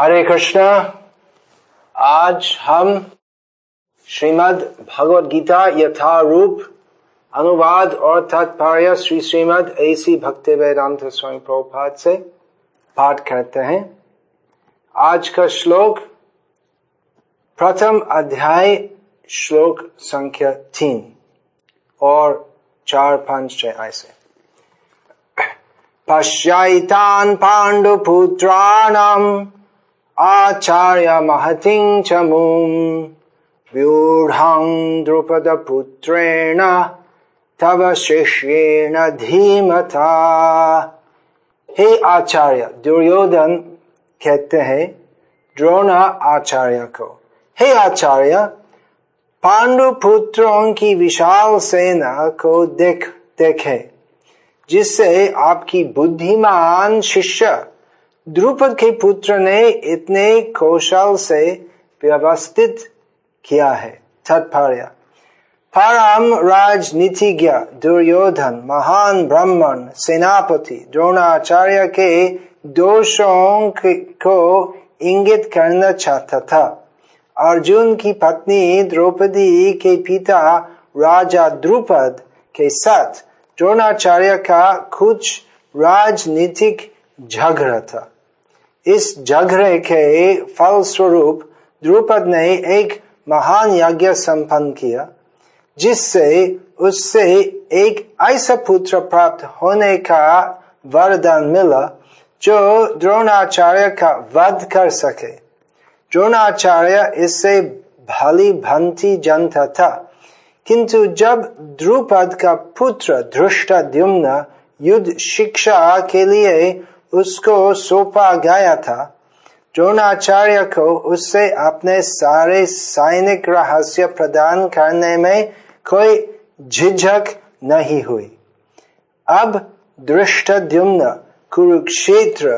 हरे कृष्णा, आज हम श्रीमद् भगवद गीता यथारूप अनुवाद और तात्पर्य श्री श्रीमद ऐसी भक्ति वेदांत स्वामी प्रभुपाद से पाठ करते हैं। आज का श्लोक प्रथम अध्याय श्लोक संख्या तीन और चार पाँच छह ऐसे पश्यैतान् पाण्डुपुत्राणाम् आचार्य महतिं च मूम् व्यूढां द्रुपदपुत्रेण तव शिष्येण धीमता। हे आचार्य, दुर्योधन कहते हैं, द्रोण आचार्य को, हे आचार्य पांडु पुत्रों की विशाल सेना को देख, देखे, जिससे आपकी बुद्धिमान शिष्य द्रुपद के पुत्र ने इतने कौशल से व्यवस्थित किया है तात्पर्य परम राजनीतिज्ञ दुर्योधन महान ब्राह्मण सेनापति द्रोणाचार्य के दोषों को इंगित करना चाहता था अर्जुन की पत्नी द्रौपदी के पिता राजा द्रुपद के साथ द्रोणाचार्य का कुछ राजनीतिक झगड़ा था इस झगड़े के फल स्वरूप द्रुपद ने एक महान यज्ञ संपन्न किया जिससे उससे एक ऐसा पुत्र प्राप्त होने का वरदान मिला जो द्रोणाचार्य का वध कर सके द्रोणाचार्य इससे भली भंती जनता था किंतु जब द्रुपद का पुत्र धृष्ट युद्ध शिक्षा के लिए उसको सौंपा गया था। द्रोणाचार्य को उससे अपने सारे सैनिक रहस्य प्रदान करने में कोई झिझक नहीं हुई। अब दृष्ट कुरुक्षेत्र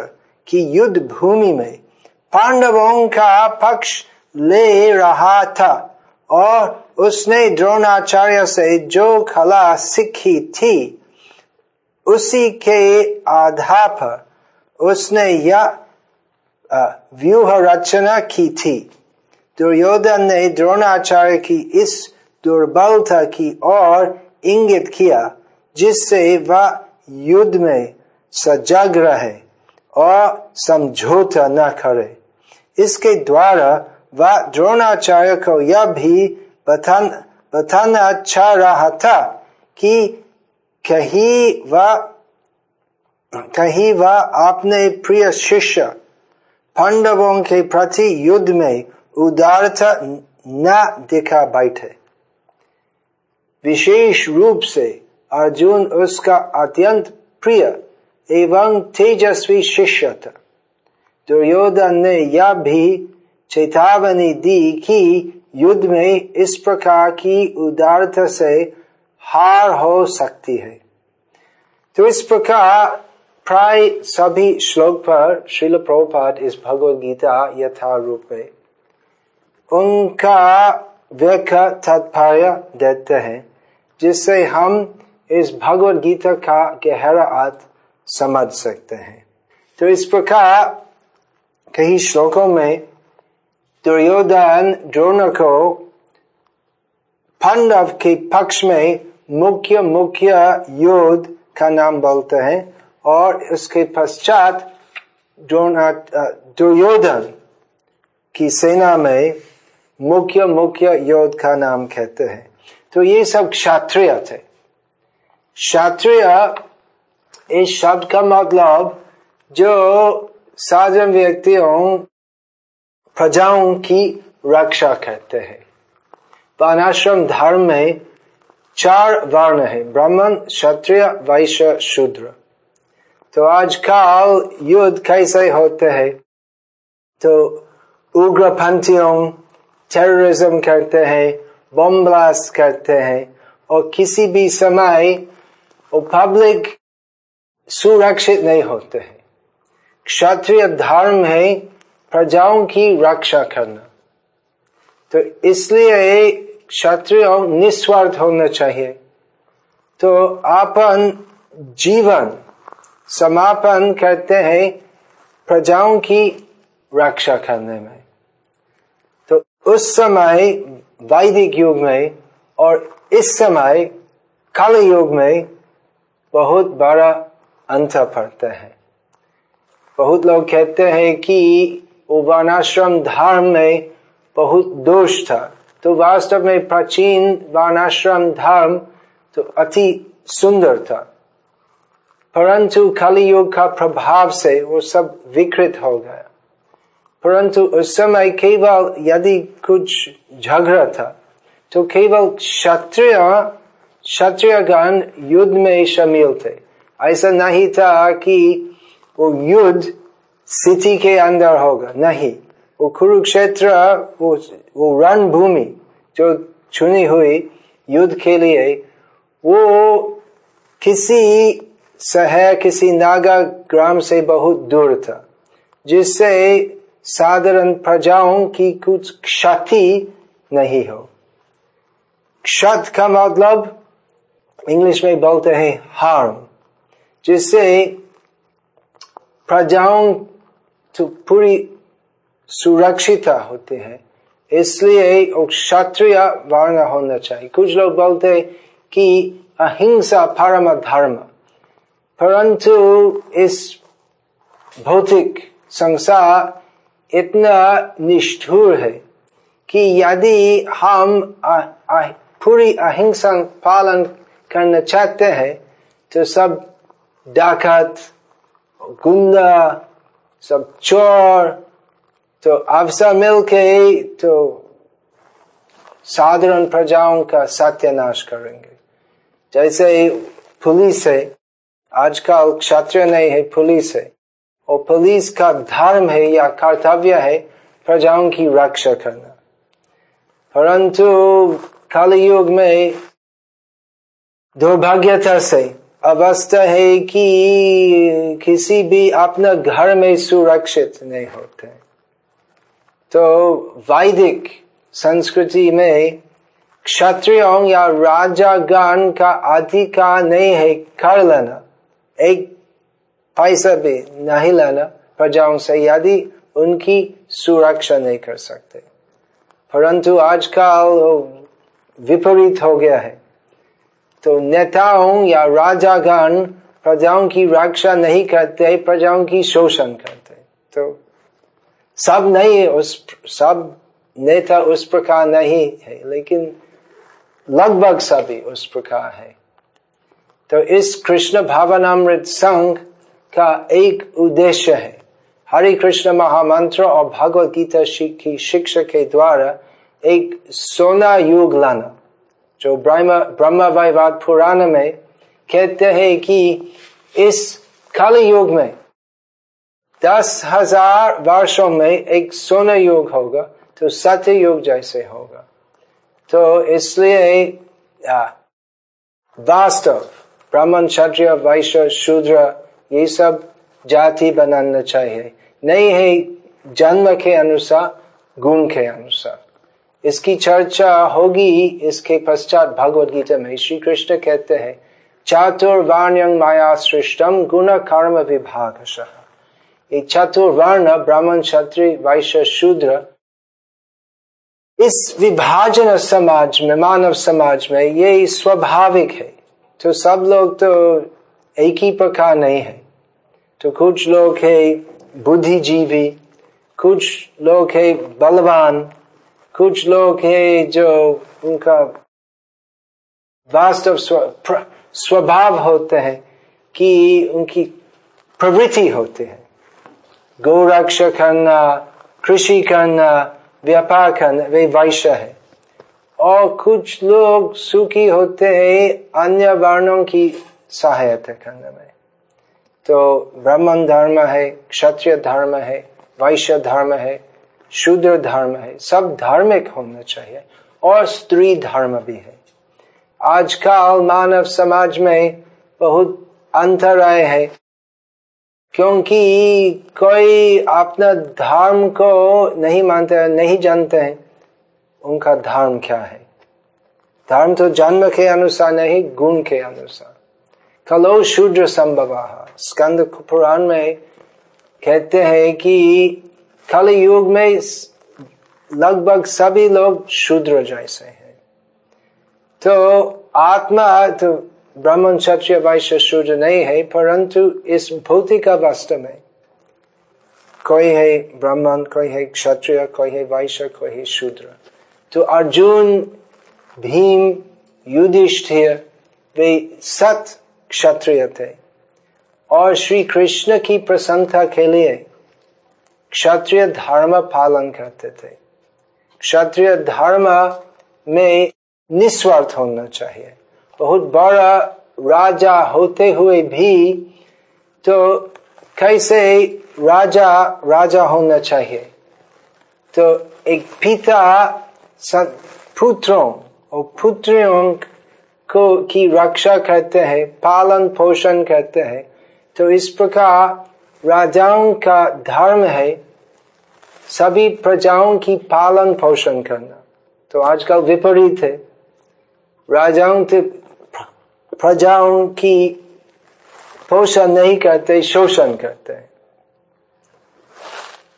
की युद्ध भूमि में पांडवों का पक्ष ले रहा था और उसने द्रोणाचार्य से जो कला सीखी थी, उसी के आधार पर उसने यह व्यूह रचना की थी। दुर्योधन ने द्रोणाचार्य की इस दुर्बलता की ओर इंगित किया, जिससे वह युद्ध में सजग रहे और समझौता न करे। इसके द्वारा वह द्रोणाचार्य को यह भी बताना अच्छा रहा था कि कहीं वह कहीं वह अपने प्रिय शिष्य पांडवों के प्रति युद्ध में उदारता न दिखा बैठे। विशेष रूप से अर्जुन उसका अत्यंत प्रिय एवं तेजस्वी शिष्य था। दुर्योधन ने यह भी चेतावनी दी कि युद्ध में इस प्रकार की उदारता से हार हो सकती है। तो इस प्रकार प्राय सभी श्लोक पर श्रील प्रभुपाद इस भगवद गीता यथा रूप में उनका व्याख्या तात्पर्य देते हैं, जिससे हम इस भगवद गीता का गहरा अर्थ समझ सकते हैं। तो इस प्रकार कई श्लोकों में दुर्योधन द्रोण को पांडव के पक्ष में मुख्य मुख्य युद्ध का नाम बोलते हैं। और उसके पश्चात दुर्योधन की सेना में मुख्य मुख्य योद्ध का नाम कहते हैं। तो ये सब क्षत्रिय थे। क्षत्रिय इस शब्द का मतलब जो साधारण व्यक्तियों, प्रजाओं की रक्षा करते हैं। वर्णाश्रम धर्म में चार वर्ण है, ब्राह्मण, क्षत्रिय, वैश्य, शूद्र। तो आजकल युद्ध कैसे होते हैं? तो उग्रपंथियों टेररिज्म करते हैं बम ब्लास्ट करते हैं, और किसी भी समय वो पब्लिक सुरक्षित नहीं होते हैं। क्षत्रिय धर्म है प्रजाओं की रक्षा करना। तो इसलिए क्षत्रिय निस्वार्थ होना चाहिए। तो अपन जीवन समापन करते हैं प्रजाओं की रक्षा करने में। तो उस समय वैदिक युग में और इस समय कल युग में बहुत बड़ा अंतर पड़ता है। बहुत लोग कहते हैं कि वर्णाश्रम धर्म में बहुत दोष था। तो वास्तव में प्राचीन वर्णाश्रम धर्म तो अति सुंदर था। परंतु कली युग का प्रभाव से वो सब विकृत हो गया। परंतु उस समय केवल यदि कुछ झगड़ा था तो केवल क्षत्रिय, क्षत्रियगण युद्ध में शामिल थे। ऐसा नहीं था कि वो युद्ध सिटी के अंदर होगा, नहीं। वो कुरुक्षेत्र, वो वो रणभूमि जो चुनी हुई युद्ध के लिए, वो किसी शहर किसी नागा ग्राम से बहुत दूर था, जिससे साधारण प्रजाओं की कुछ क्षति नहीं हो। क्षत का मतलब इंग्लिश में बोलते हैं हार्म जिससे प्रजाओं तो पूरी सुरक्षित होते हैं। इसलिए क्षत्रिय वर्ण होना चाहिए। कुछ लोग बोलते हैं कि अहिंसा परम धर्म। परंतु इस भौतिक संसार इतना निष्ठुर है कि यदि हम पूरी अहिंसा पालन करना चाहते हैं तो सब डाकत, गुंडा, सब चोर तो अवसर मिल के तो साधारण प्रजाओं का सत्यानाश करेंगे। जैसे पुलिस है आजकल क्षत्रिय नहीं है, पुलिस है। और पुलिस का धर्म है या कर्तव्य है प्रजाओं की रक्षा करना। परंतु कलयुग में दुर्भाग्यता से अवस्था है कि किसी भी अपना घर में सुरक्षित नहीं होते। तो वैदिक संस्कृति में क्षत्रियों या राजागण का अधिकार नहीं है, कर लेना। एक पैसा भी नहीं लाना, प्रजाओं से यदि उनकी सुरक्षा नहीं कर सकते। परंतु आजकल विपरीत हो गया है। तो नेताओं या राजागण प्रजाओं की रक्षा नहीं करते, प्रजाओं की शोषण करते। तो सब नहीं, उस सब नेता उस प्रकार नहीं है, लेकिन लगभग सभी उस प्रकार है। तो इस कृष्ण भावनामृत संघ का एक उद्देश्य है। हरे कृष्ण महामंत्र और भगवत गीता की शिक्षा के द्वारा एक सोना युग लाना, जो ब्रह्म वैवाद पुराण में कहते हैं कि इस कल युग में दस हज़ार वर्षो में एक सोना युग होगा तो सत्य युग जैसे होगा। तो इसलिए वास्तव ब्राह्मण, क्षत्रिय, वैश्य, शूद्र, ये सब जाति बनाना चाहिए। नहीं है जन्म के अनुसार, गुण के अनुसार। इसकी चर्चा होगी, इसके पश्चात भगवत गीता में श्री कृष्ण कहते हैं चातुर्वाण्यंग माया सृष्टम गुण कर्म विभाग ये चतुर्वर्ण, ब्राह्मण, क्षत्रिय, वैश्य, शूद्र, इस विभाजन समाज में, मानव समाज में ये स्वाभाविक है। तो सब लोग तो एक ही प्रकार नहीं है। तो कुछ लोग है बुद्धिजीवी, कुछ लोग है बलवान, कुछ लोग है जो उनका वास्तव स्वभाव होते हैं कि उनकी प्रवृत्ति होते हैं। गौरक्षा करना कृषि करना व्यापार करना वे वैश्य है। और कुछ लोग सुखी होते हैं, अन्य वर्णों की सहायता करने में। तो ब्राह्मण धर्म है, क्षत्रिय धर्म है, वैश्य धर्म है, शूद्र धर्म है, सब धार्मिक होना चाहिए, और स्त्री धर्म भी है। आजकल मानव समाज में बहुत अंतर आए है, क्योंकि कोई अपना धर्म को नहीं मानते, नहीं जानते हैं। उनका धर्म क्या है? धर्म तो जन्म के अनुसार नहीं, गुण के अनुसार। कलो शूद्र संभव। स्कंद पुराण में कहते हैं कि कल युग में लगभग सभी लोग शूद्र जैसे हैं। तो आत्मा तो ब्राह्मण, क्षत्रिय, वैश्य, शूद्र नहीं है, परंतु इस भौतिक अवस्था में कोई है ब्राह्मण, कोई है क्षत्रिय, कोई है वैश्य, कोई है शूद्र। तो अर्जुन भीम युधिष्ठिर वे सत क्षत्रिय थे और श्री कृष्ण की प्रसन्नता के लिए क्षत्रिय धर्म पालन करते थे क्षत्रिय धर्म में निस्वार्थ होना चाहिए बहुत बड़ा राजा होते हुए भी तो कैसे राजा राजा होना चाहिए तो एक पिता पुत्रों, और पुत्रियों को की रक्षा करते हैं, पालन पोषण करते हैं। तो इस प्रकार राजाओं का धर्म है, सभी प्रजाओं की पालन पोषण करना। तो आजकल विपरीत है। राजाओं से प्रजाओं की पोषण नहीं करते, शोषण करते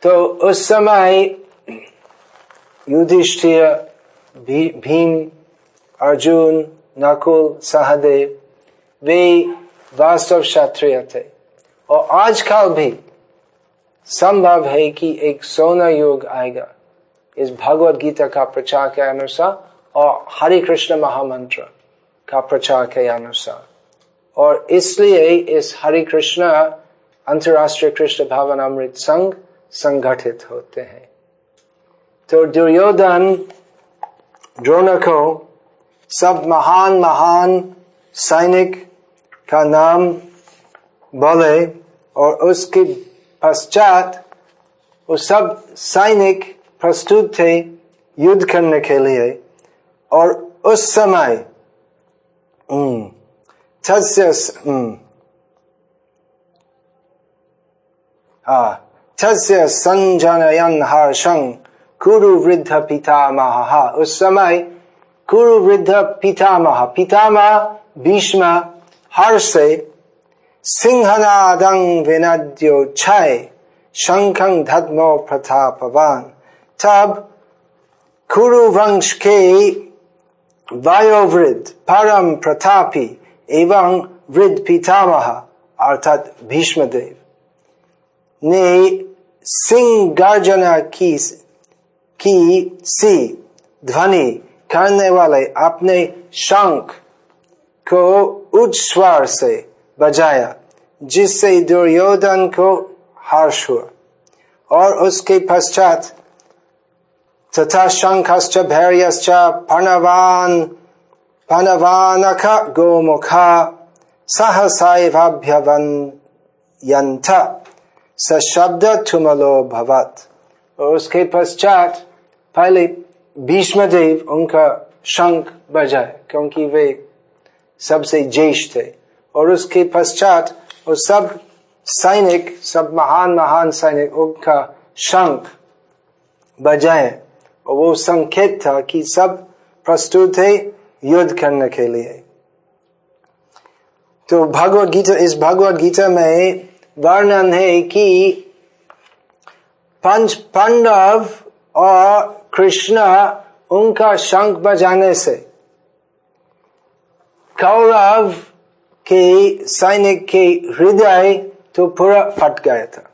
तो उस समय युधिष्ठिर भीम अर्जुन नकुल सहदेव वे वास्तव क्षत्रिय थे और आजकल भी संभव है कि एक सोना युग आएगा। इस भगवत गीता का प्रचार के अनुसार और हरे कृष्ण महामंत्र का प्रचार के अनुसार। और इसलिए इस हरे कृष्ण अंतरराष्ट्रीय कृष्ण भावन अमृत संघ संगठित होते हैं। तो दुर्योधन द्रोण को सब महान महान सैनिक का नाम बोले और उसके पश्चात वो सब सैनिक प्रस्तुत थे युद्ध करने के लिए और उस समय तस्य तस्य संजनयन हर्षं कुरु वृद्ध पितामह उस समय कुरु वृद्ध पितामह पितामह भीष्म हर्ष से सिंहनादं विनद्योच्छय शंखं धद्मो प्रतापवान तब कुरु वंश के वायोवृद्ध परम प्रतापी एवं वृद्ध पितामह अर्थात भीष्मदेव ने सिंह गर्जना की की सी, ध्वनि करने वाले अपने शंख को उच्च स्वर से बजाया, जिससे दुर्योधन को हर्ष हुआ। और उसके पश्चात तथा शंखश्च भैर्यश्च फणवान् फणवानख गोमुखा सहसाइवाभ्यवन्यन्थ स शब्द थुमलो भवत। और उसके पश्चात पहले भीष्मदेव उनका शंख बजाए, क्योंकि वे सबसे ज्येष्ठ थे। और उसके पश्चात वो सब सैनिक, सब महान महान सैनिक उनका शंख बजाए। और वो संकेत था कि सब प्रस्तुत है युद्ध करने के लिए। तो भगवत गीता, इस भगवत गीता में वर्णन है कि पंच, पांडव और कृष्ण उनका शंख बजाने से। कौरव के सैनिक के हृदय तो पूरा फट गया था,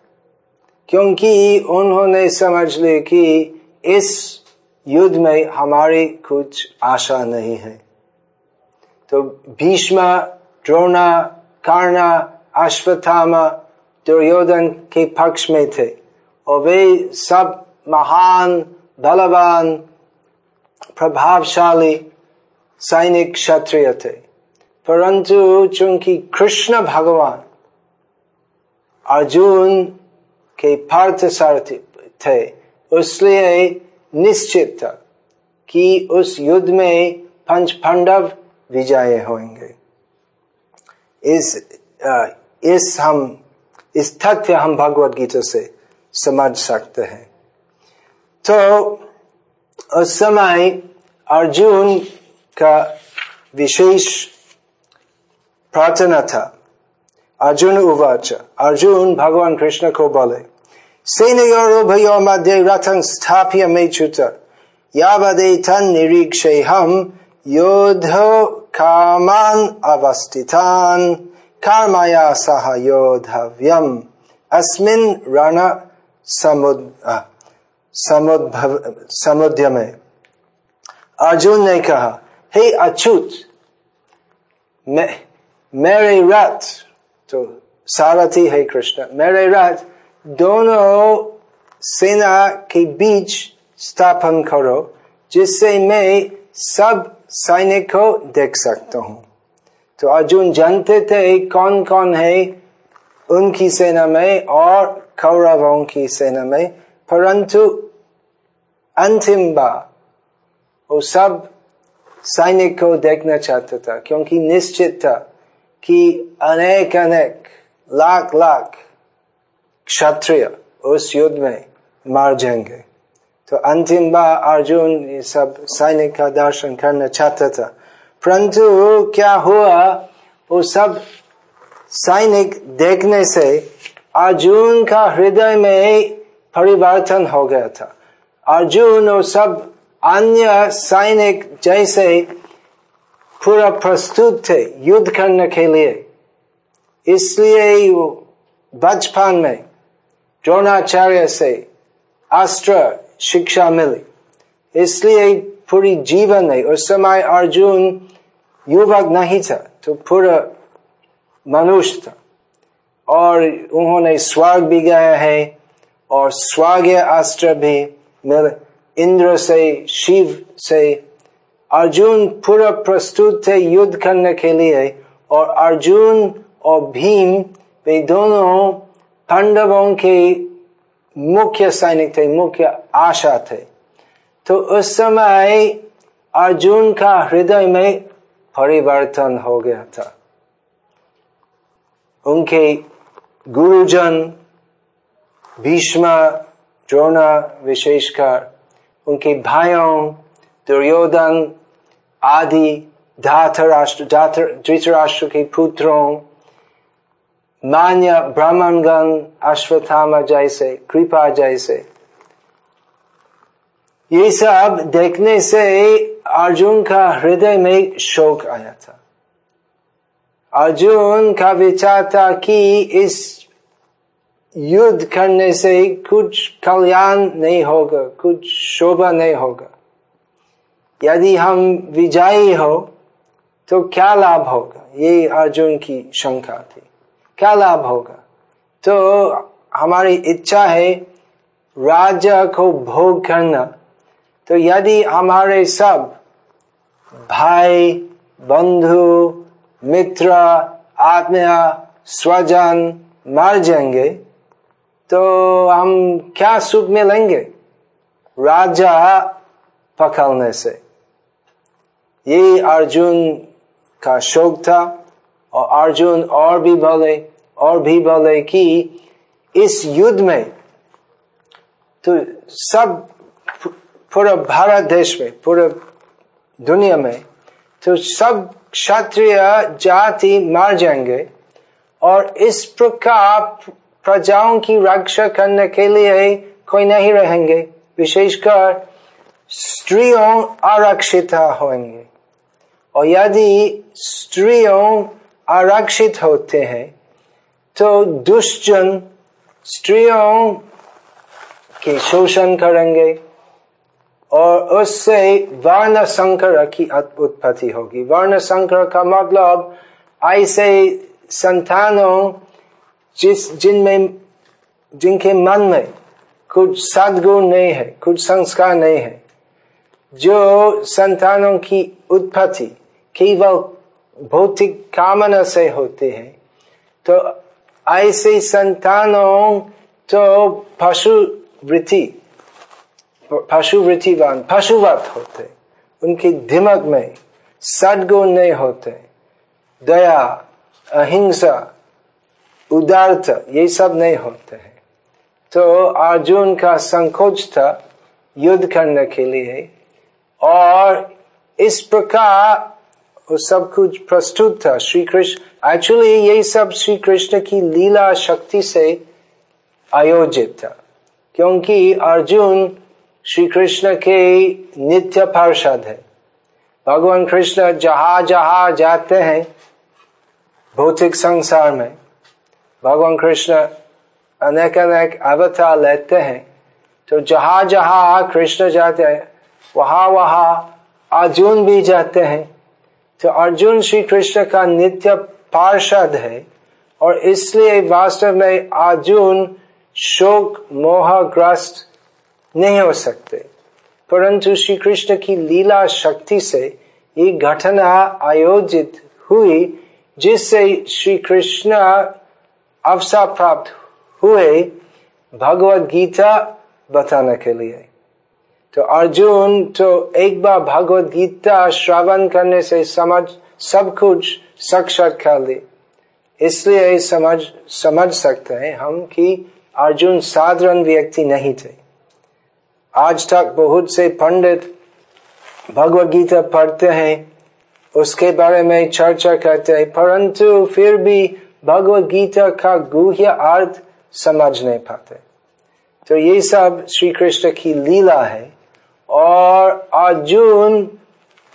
क्योंकि उन्होंने समझ लिया कि इस युद्ध में हमारी कुछ आशा नहीं है। तो भीष्म, द्रोणा, कर्णा, अश्वत्थामा, दुर्योधन के पक्ष में थे, और वे सब महान बलवान प्रभावशाली सैनिक क्षत्रिय थे परंतु चूँकि कृष्ण भगवान अर्जुन के पार्थ सारथी थे इसलिए निश्चित था कि उस युद्ध में पंच पांडव विजय होंगे इस इस हम इस तथ्य हम भगवत गीता से समझ सकते हैं तो उस समय अर्जुन का विशेष प्रार्थना था। अर्जुन उवाच, अर्जुन, भगवान कृष्ण को बोले सेनयोरुभयो मध्ये रथं स्थाप्य मेच्युत यावदेतन् निरीक्षेऽहं योधो कामान् अवस्थितान् कर्मया सह योधव्यम् अस्मिन् रण समुद् समुद्भव समुद्यमे अर्जुन ने कहा, हे अच्युत मेरे रथ तो सारथी, है कृष्ण, मेरे रथ, दोनों सेना के बीच स्थापन करो, जिससे मैं सब सैनिक को देख सकता हूँ। तो अर्जुन जानते थे कौन कौन है उनकी सेना में और कौरवों की सेना में। परंतु अंतिम बार वो सब सैनिक को देखना चाहता था, क्योंकि निश्चित था कि अनेक अनेक लाख लाख क्षत्रिय उस युद्ध में मार जाएँगे। तो अंतिम बार अर्जुन ये सब सैनिक का दर्शन करना चाहता था। परंतु क्या हुआ? वो सब सैनिक देखने से अर्जुन का हृदय में परिवर्तन हो गया था। अर्जुन और सब अन्य सैनिक जैसे पूरा प्रस्तुत थे युद्ध करने के लिए। इसलिए बचपन में द्रोणाचार्य से अस्त्र शिक्षा मिली। इसलिए पूरी जीवन में उस समय अर्जुन युवक नहीं था तो पूरा मनुष्य था। और उन्होंने स्वर्ग भी गया है। और स्वाग्य अस्त्र भी मिले इंद्र से, शिव से, अर्जुन पूरा प्रस्तुत थे युद्ध करने के लिए और अर्जुन और भीम, वे दोनों पांडवों के मुख्य सैनिक थे, मुख्य आशा थे। तो उस समय अर्जुन का हृदय में परिवर्तन हो गया था। उनके गुरुजन भीष्म द्रोणा विशेषकर उनके भाइयों दुर्योधन आदि धातराष्ट्र के पुत्रों मान्य ब्राह्मणगण अश्वत्थामा जैसे कृपा जैसे ये सब देखने से अर्जुन का हृदय में शोक आया था अर्जुन का विचार था कि इस युद्ध करने से कुछ कल्याण नहीं होगा, कुछ शोभा नहीं होगा। यदि हम विजयी हो तो क्या लाभ होगा? ये अर्जुन की शंका थी। क्या लाभ होगा? तो हमारी इच्छा है राजा को भोग करना। तो यदि हमारे सब भाई, बंधु, मित्र, आत्मीय, स्वजन मर जाएँगे तो हम क्या सुख मिलेंगे? राजा पकड़ने से। ये अर्जुन का शौक था और अर्जुन और भी बोले, और भी बोले कि इस युद्ध में तो सब पूरा भारत देश में, पूरे दुनिया में तो सब क्षत्रिय जाति मार जाएँगे और इस प्रकार प्रजाओं की रक्षा करने के लिए कोई नहीं रहेंगे। विशेषकर स्त्रियों आरक्षित होंगे। और यदि स्त्रियों आरक्षित होते हैं तो दुष्जन स्त्रियों के शोषण करेंगे और उससे वर्ण संकर की उत्पत्ति होगी। वर्ण संकर का मतलब ऐसे संतानों जिस, जिनमें, जिनके मन में कुछ सदगुण नहीं है, कुछ संस्कार नहीं है, जो संतानों की उत्पत्ति केवल भौतिक कामना से होते हैं तो ऐसे संतानों तो पशु वृत्ति पशु वृत्तिवान पशुवत होते उनके दिमाग में सदगुण नहीं होते। दया, अहिंसा उदारत ये सब नहीं होते हैं। तो अर्जुन का संकोच था युद्ध करने के लिए, और इस प्रकार वो सब कुछ प्रस्तुत था श्री कृष्ण एक्चुअली ये सब श्री कृष्ण की लीला शक्ति से आयोजित था, क्योंकि अर्जुन श्री कृष्ण के नित्य पार्षद है। भगवान कृष्ण जहा जहा जाते हैं, भौतिक संसार में भगवान कृष्ण अनेक अनेक अवतार लेते हैं। तो जहाँ जहाँ कृष्ण जाते हैं, वहाँ वहाँ अर्जुन भी जाते हैं। तो अर्जुन श्री कृष्ण का नित्य पार्षद है और इसलिए वास्तव में अर्जुन शोक मोहग्रस्त नहीं हो सकते। परंतु श्री कृष्ण की लीला शक्ति से ये घटना आयोजित हुई, जिससे श्री कृष्ण अवसर प्राप्त हुए भगवत गीता बताने के लिए। तो अर्जुन तो एक बार भगवत गीता श्रवण करने से समझ, सब कुछ साक्षात कर ली। इसलिए समझ समझ सकते हैं हम कि अर्जुन साधारण व्यक्ति नहीं थे। आज तक बहुत से पंडित भगवत गीता पढ़ते हैं, उसके बारे में चर्चा करते हैं, परंतु फिर भी भगवत गीता का गुह्य अर्थ समझ नहीं पाते तो ये सब श्री कृष्ण की लीला है और अर्जुन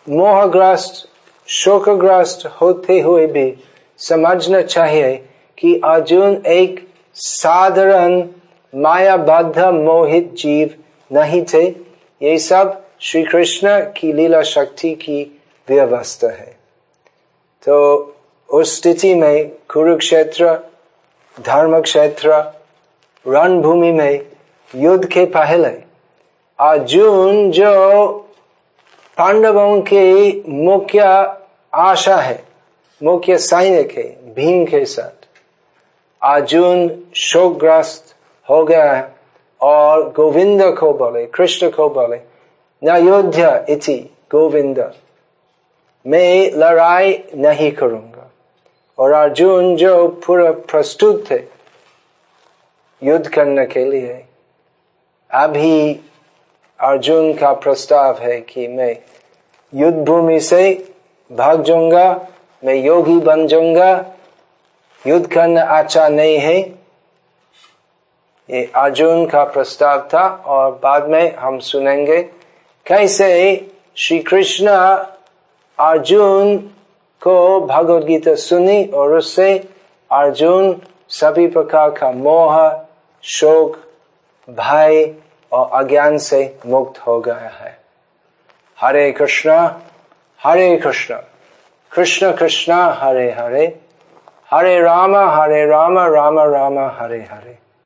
मोहग्रस्त, शोकग्रस्त होते हुए भी समझना चाहिए कि अर्जुन एक साधारण, मायाबद्ध, मोहित जीव नहीं थे। ये सब श्री कृष्ण की लीला शक्ति की व्यवस्था है। तो उस स्थिति में कुरुक्षेत्र धर्म क्षेत्र रणभूमि में युद्ध के पहले अर्जुन जो पांडवों के मुख्य आशा है, मुख्य सैनिक है, भीम के साथ, अर्जुन शोकग्रस्त हो गया है और गोविंद को बोले, कृष्ण को बोले, न इति गोविंद, मैं लड़ाई नहीं करूँगा। और अर्जुन जो पूरा प्रस्तुत थे, युद्ध करने के लिए, अभी अर्जुन का प्रस्ताव है कि मैं युद्ध भूमि से भाग जाऊँगा, मैं योगी बन जाऊँगा, युद्ध करना अच्छा नहीं है। ये अर्जुन का प्रस्ताव था और बाद में हम सुनेंगे कैसे श्री कृष्ण अर्जुन को भगवत गीता सुनी और उससे अर्जुन सभी प्रकार का मोह, शोक, भय और अज्ञान से मुक्त हो गया है। हरे कृष्णा हरे कृष्णा, कृष्ण कृष्ण हरे हरे हरे राम हरे राम राम राम हरे हरे।